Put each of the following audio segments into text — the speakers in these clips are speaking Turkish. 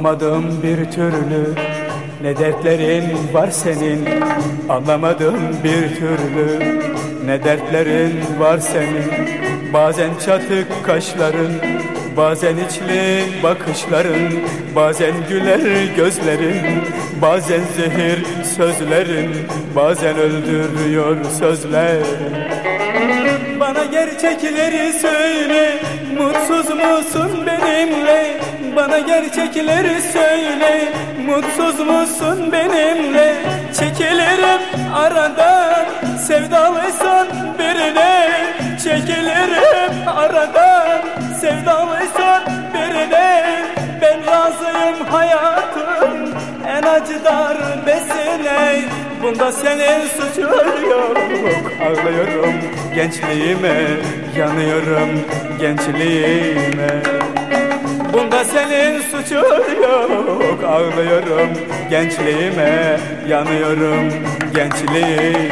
Anlamadım bir türlü ne dertlerin var senin. Anlamadım bir türlü ne dertlerin var senin. Bazen çatık kaşların Bazen içli bakışların Bazen güler gözlerin Bazen zehir sözlerin Bazen öldürüyor sözler Bana gerçekleri söyle. Mutsuz musun benimle? Bana gerçekleri söyle. Mutsuz musun benimle? Çekilirim aradan Sevdalıysan birine Çekilirim darbesine Bunda senin suçun yok Ağlıyorum gençliğime Yanıyorum gençliğime. Bunda senin suçun yok. Ağlıyorum gençliğime Yanıyorum gençliğime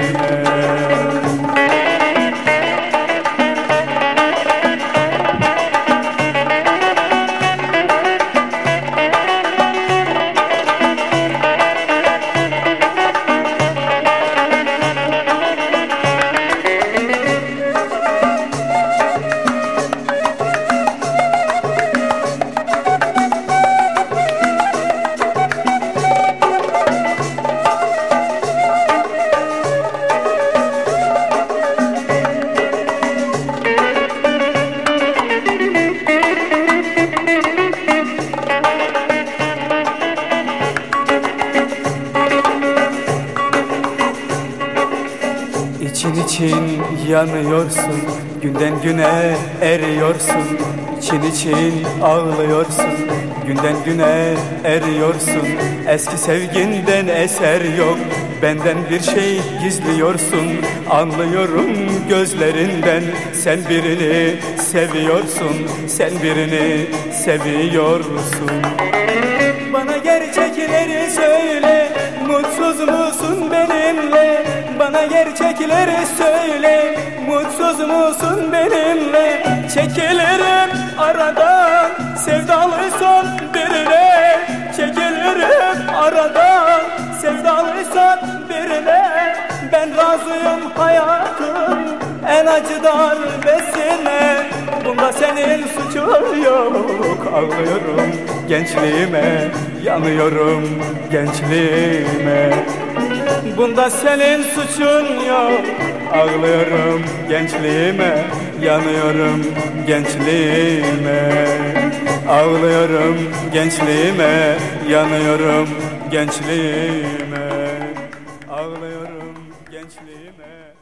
İçin için yanıyorsun Günden güne eriyorsun. İçin için ağlıyorsun Günden güne eriyorsun. Eski sevginden eser yok Benden bir şey gizliyorsun. Anlıyorum gözlerinden Sen birini seviyorsun. Sen birini seviyorsun. Bana gerçekleri söyle Mutsuz musun Bana gerçekleri söyle Mutsuz musun benimle? Çekilirim aradan Sevdalıysan birine. Çekilirim aradan Sevdalıysan birine. Ben razıyım hayatım En acı darbesine Bunda senin suçun yok Ağlıyorum gençliğime. Yanıyorum gençliğime Bunda senin suçun yok. Ağlıyorum gençliğime Yanıyorum gençliğime. Ağlıyorum gençliğime Yanıyorum gençliğime. Ağlıyorum gençliğime.